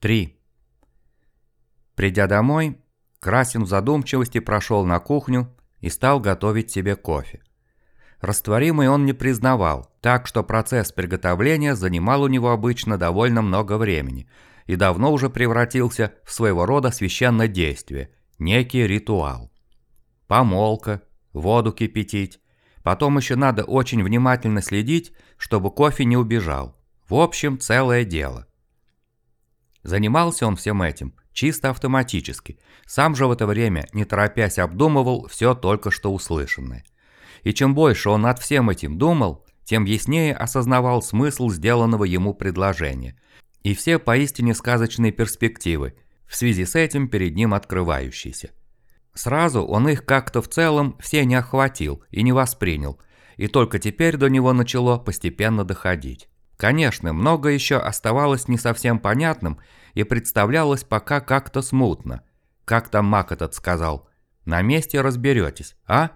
3. Придя домой, Красин в задумчивости прошел на кухню и стал готовить себе кофе. Растворимый он не признавал, так что процесс приготовления занимал у него обычно довольно много времени и давно уже превратился в своего рода священное действие, некий ритуал. Помолка, воду кипятить, потом еще надо очень внимательно следить, чтобы кофе не убежал. В общем, целое дело. Занимался он всем этим чисто автоматически, сам же в это время, не торопясь, обдумывал все только что услышанное. И чем больше он над всем этим думал, тем яснее осознавал смысл сделанного ему предложения и все поистине сказочные перспективы, в связи с этим перед ним открывающиеся. Сразу он их как-то в целом все не охватил и не воспринял, и только теперь до него начало постепенно доходить. Конечно, много еще оставалось не совсем понятным и представлялось пока как-то смутно. Как там Мак этот сказал, на месте разберетесь, а?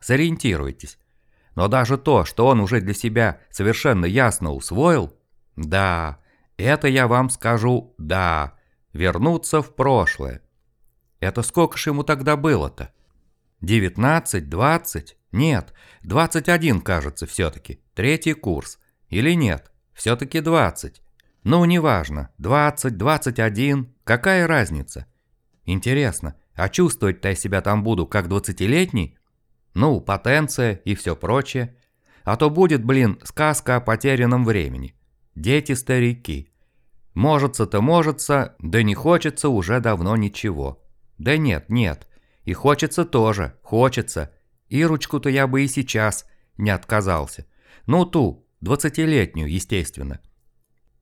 Сориентируйтесь. Но даже то, что он уже для себя совершенно ясно усвоил, да, это я вам скажу, да, вернуться в прошлое. Это сколько ж ему тогда было-то? 19, 20? Нет, 21, кажется, все-таки. Третий курс. Или нет? Все-таки 20. Ну, неважно, 20, 21, какая разница? Интересно, а чувствовать-то я себя там буду как 20-летний? Ну, потенция и все прочее. А то будет, блин, сказка о потерянном времени. Дети-старики. Можется-то можется, да не хочется уже давно ничего. Да нет, нет. И хочется тоже, хочется. И ручку-то я бы и сейчас не отказался. Ну ту, Двадцатилетнюю, естественно.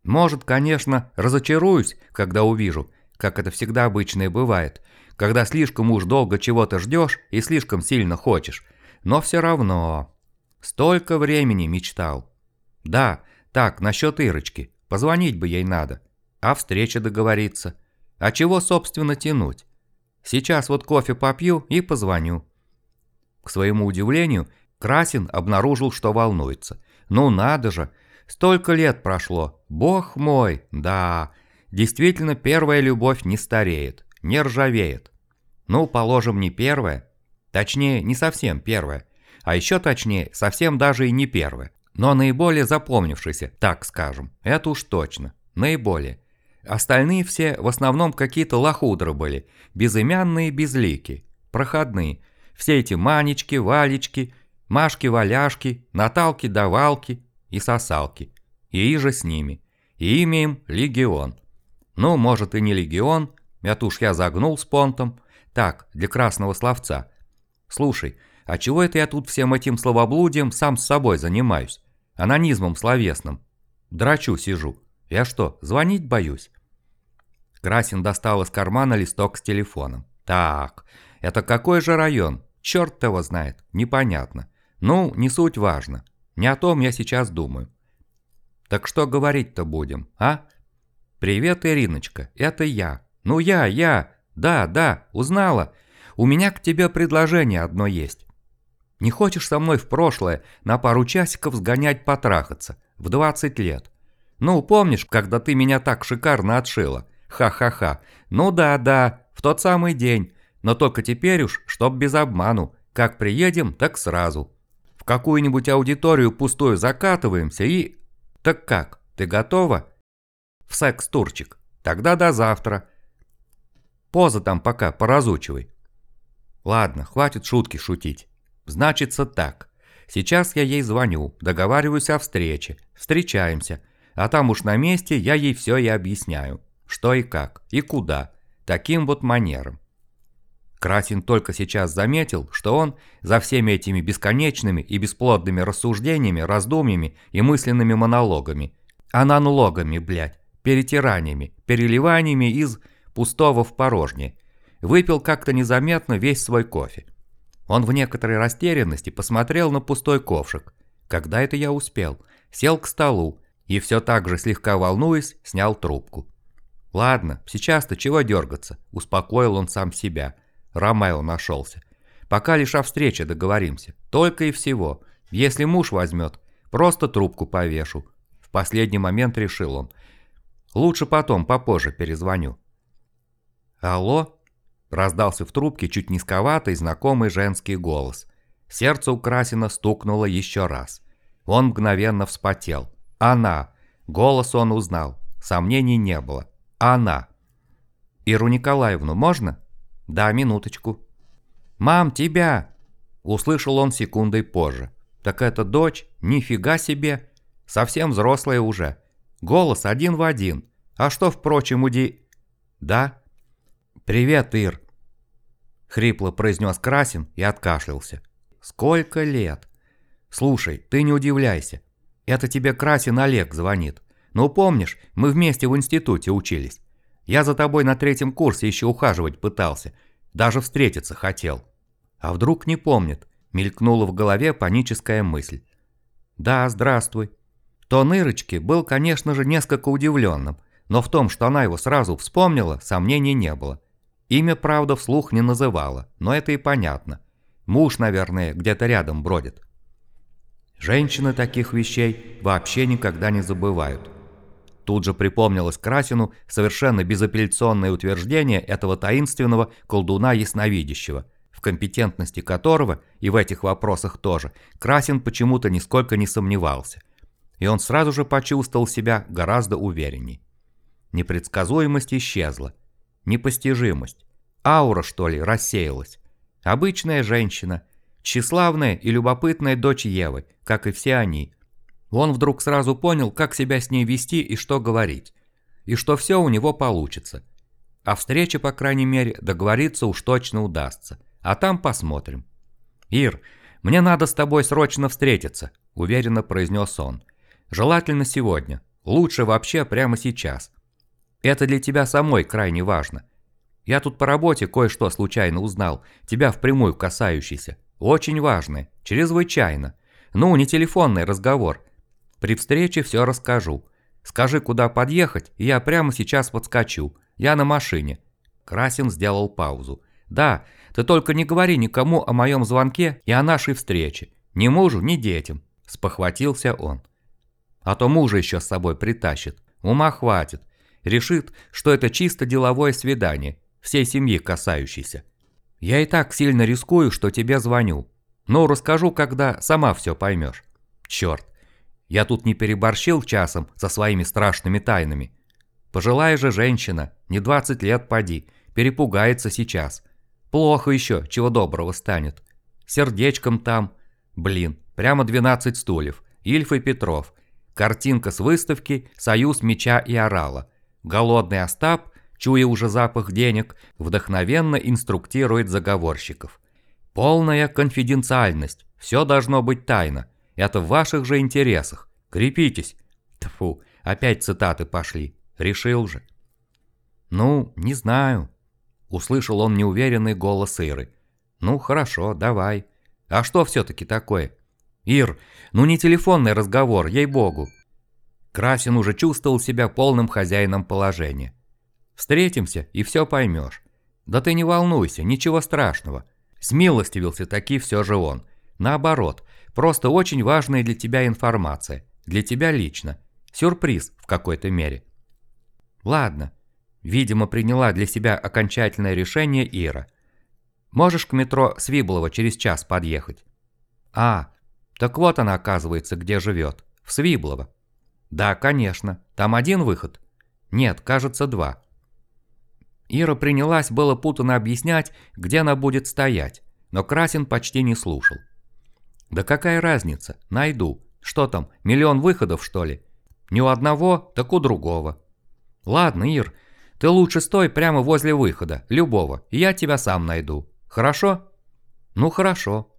Может, конечно, разочаруюсь, когда увижу, как это всегда обычно и бывает, когда слишком уж долго чего-то ждешь и слишком сильно хочешь. Но все равно. Столько времени мечтал. Да, так, насчет Ирочки. Позвонить бы ей надо. А встреча договориться. А чего, собственно, тянуть? Сейчас вот кофе попью и позвоню. К своему удивлению, Красин обнаружил, что волнуется. Ну надо же, столько лет прошло. Бог мой, да. Действительно, первая любовь не стареет, не ржавеет. Ну, положим, не первая. Точнее, не совсем первая. А еще точнее, совсем даже и не первая. Но наиболее запомнившаяся, так скажем. Это уж точно. Наиболее. Остальные все в основном какие-то лохудры были. Безымянные безлики. Проходные. Все эти манечки, валечки, Машки-валяшки, Наталки-давалки и сосалки. И же с ними. И имеем легион. Ну, может и не легион, это уж я загнул с понтом. Так, для красного словца. Слушай, а чего это я тут всем этим словоблудием сам с собой занимаюсь? Анонизмом словесным. Драчу сижу. Я что, звонить боюсь? Красин достал из кармана листок с телефоном. Так, это какой же район? Черт его знает, непонятно. Ну, не суть важно. Не о том я сейчас думаю. Так что говорить-то будем, а? Привет, Ириночка, это я. Ну я, я. Да, да, узнала. У меня к тебе предложение одно есть. Не хочешь со мной в прошлое на пару часиков сгонять потрахаться? В 20 лет. Ну, помнишь, когда ты меня так шикарно отшила? Ха-ха-ха. Ну да-да, в тот самый день. Но только теперь уж, чтоб без обману. Как приедем, так сразу какую-нибудь аудиторию пустую закатываемся и... Так как, ты готова? В секс-турчик. Тогда до завтра. Поза там пока поразучивай. Ладно, хватит шутки шутить. Значится так. Сейчас я ей звоню, договариваюсь о встрече, встречаемся, а там уж на месте я ей все и объясняю, что и как, и куда, таким вот манером. Красин только сейчас заметил, что он за всеми этими бесконечными и бесплодными рассуждениями, раздумьями и мысленными монологами, ананлогами, блядь, перетираниями, переливаниями из пустого в порожнее, выпил как-то незаметно весь свой кофе. Он в некоторой растерянности посмотрел на пустой ковшик. Когда это я успел? Сел к столу и все так же слегка волнуясь, снял трубку. «Ладно, сейчас-то чего дергаться?» – успокоил он сам себя – Ромео нашелся. Пока лишь о встрече договоримся. Только и всего. Если муж возьмет, просто трубку повешу. В последний момент решил он. Лучше потом, попозже перезвоню». «Алло?» – раздался в трубке чуть низковатый знакомый женский голос. Сердце у стукнуло еще раз. Он мгновенно вспотел. «Она!» Голос он узнал. Сомнений не было. «Она!» «Иру Николаевну можно?» «Да, минуточку». «Мам, тебя!» Услышал он секундой позже. «Так это дочь? Нифига себе! Совсем взрослая уже. Голос один в один. А что, впрочем, уди...» «Да?» «Привет, Ир!» Хрипло произнес Красин и откашлялся. «Сколько лет?» «Слушай, ты не удивляйся. Это тебе Красин Олег звонит. Ну помнишь, мы вместе в институте учились. Я за тобой на третьем курсе еще ухаживать пытался. Даже встретиться хотел. А вдруг не помнит? Мелькнула в голове паническая мысль. Да, здравствуй. Тон Ирочки был, конечно же, несколько удивленным, но в том, что она его сразу вспомнила, сомнений не было. Имя, правда, вслух не называла, но это и понятно. Муж, наверное, где-то рядом бродит. Женщины таких вещей вообще никогда не забывают. Тут же припомнилось Красину совершенно безапелляционное утверждение этого таинственного колдуна-ясновидящего, в компетентности которого, и в этих вопросах тоже, Красин почему-то нисколько не сомневался. И он сразу же почувствовал себя гораздо уверенней. Непредсказуемость исчезла. Непостижимость. Аура, что ли, рассеялась. Обычная женщина. Тщеславная и любопытная дочь Евы, как и все они – он вдруг сразу понял, как себя с ней вести и что говорить. И что все у него получится. А встреча, по крайней мере, договориться уж точно удастся. А там посмотрим. «Ир, мне надо с тобой срочно встретиться», – уверенно произнес он. «Желательно сегодня. Лучше вообще прямо сейчас. Это для тебя самой крайне важно. Я тут по работе кое-что случайно узнал, тебя впрямую касающийся. Очень важное, чрезвычайно. Ну, не телефонный разговор, при встрече все расскажу. Скажи, куда подъехать, и я прямо сейчас подскочу. Я на машине». Красин сделал паузу. «Да, ты только не говори никому о моем звонке и о нашей встрече. Ни мужу, ни детям», – спохватился он. «А то мужа еще с собой притащит. Ума хватит. Решит, что это чисто деловое свидание, всей семьи касающееся. Я и так сильно рискую, что тебе звоню. Но расскажу, когда сама все поймешь. Черт, я тут не переборщил часом со своими страшными тайнами. Пожилая же женщина, не 20 лет поди, перепугается сейчас. Плохо еще, чего доброго станет. Сердечком там, блин, прямо 12 стульев, Ильф и Петров. Картинка с выставки «Союз меча и орала». Голодный Остап, чуя уже запах денег, вдохновенно инструктирует заговорщиков. Полная конфиденциальность, все должно быть тайно. Это в ваших же интересах. Крепитесь. Тфу, опять цитаты пошли. Решил же. Ну, не знаю. Услышал он неуверенный голос Иры. Ну, хорошо, давай. А что все-таки такое? Ир, ну не телефонный разговор, ей-богу. Красин уже чувствовал себя полным хозяином положения. Встретимся и все поймешь. Да ты не волнуйся, ничего страшного. Смилостивился таки все же он. Наоборот, Просто очень важная для тебя информация. Для тебя лично. Сюрприз в какой-то мере. Ладно. Видимо, приняла для себя окончательное решение Ира. Можешь к метро Свиблова через час подъехать? А, так вот она оказывается, где живет. В Свиблово. Да, конечно. Там один выход? Нет, кажется, два. Ира принялась было путанно объяснять, где она будет стоять, но Красин почти не слушал. Да какая разница? Найду. Что там, миллион выходов, что ли? Не у одного, так у другого. Ладно, Ир, ты лучше стой прямо возле выхода, любого, я тебя сам найду. Хорошо? Ну хорошо.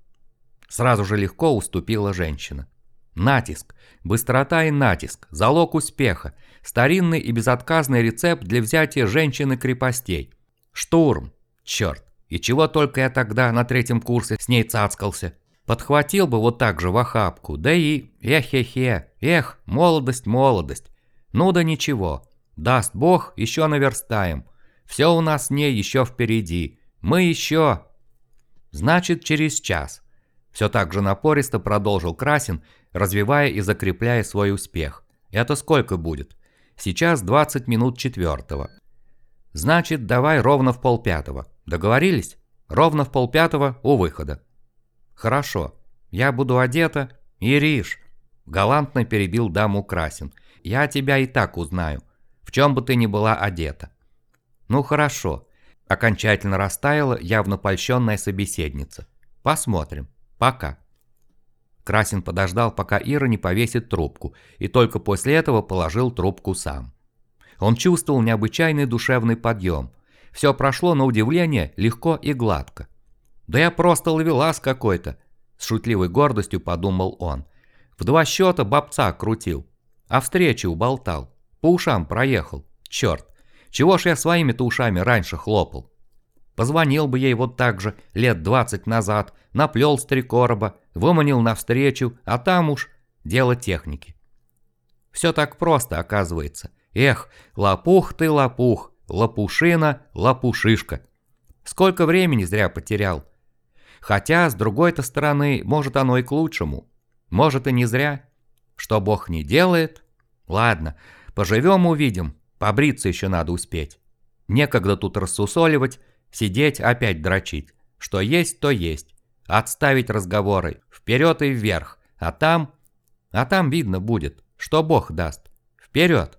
Сразу же легко уступила женщина. Натиск, быстрота и натиск, залог успеха, старинный и безотказный рецепт для взятия женщины крепостей. Штурм, черт, и чего только я тогда на третьем курсе с ней цацкался. Подхватил бы вот так же в охапку, да и... Эх-хе-хе, эх, молодость, молодость. Ну да ничего, даст бог, еще наверстаем. Все у нас с ней еще впереди. Мы еще... Значит, через час. Все так же напористо продолжил Красин, развивая и закрепляя свой успех. Это сколько будет? Сейчас 20 минут четвертого. Значит, давай ровно в полпятого. Договорились? Ровно в полпятого у выхода. Хорошо. Я буду одета. Ириш. Галантно перебил даму Красин. Я тебя и так узнаю. В чем бы ты ни была одета. Ну хорошо. Окончательно растаяла явно польщенная собеседница. Посмотрим. Пока. Красин подождал, пока Ира не повесит трубку, и только после этого положил трубку сам. Он чувствовал необычайный душевный подъем. Все прошло, на удивление, легко и гладко. «Да я просто ловелас какой-то», — с шутливой гордостью подумал он. В два счета бабца крутил, а встречи уболтал, по ушам проехал. Черт, чего ж я своими-то ушами раньше хлопал? Позвонил бы ей вот так же лет двадцать назад, наплел с три короба, выманил навстречу, а там уж дело техники. Все так просто оказывается. Эх, лопух ты лопух, лопушина, лопушишка. Сколько времени зря потерял. Хотя, с другой-то стороны, может оно и к лучшему. Может и не зря. Что Бог не делает. Ладно, поживем увидим, побриться еще надо успеть. Некогда тут рассусоливать, Сидеть, опять дрочить. Что есть, то есть. Отставить разговоры. Вперед и вверх. А там... А там видно будет, что Бог даст. Вперед!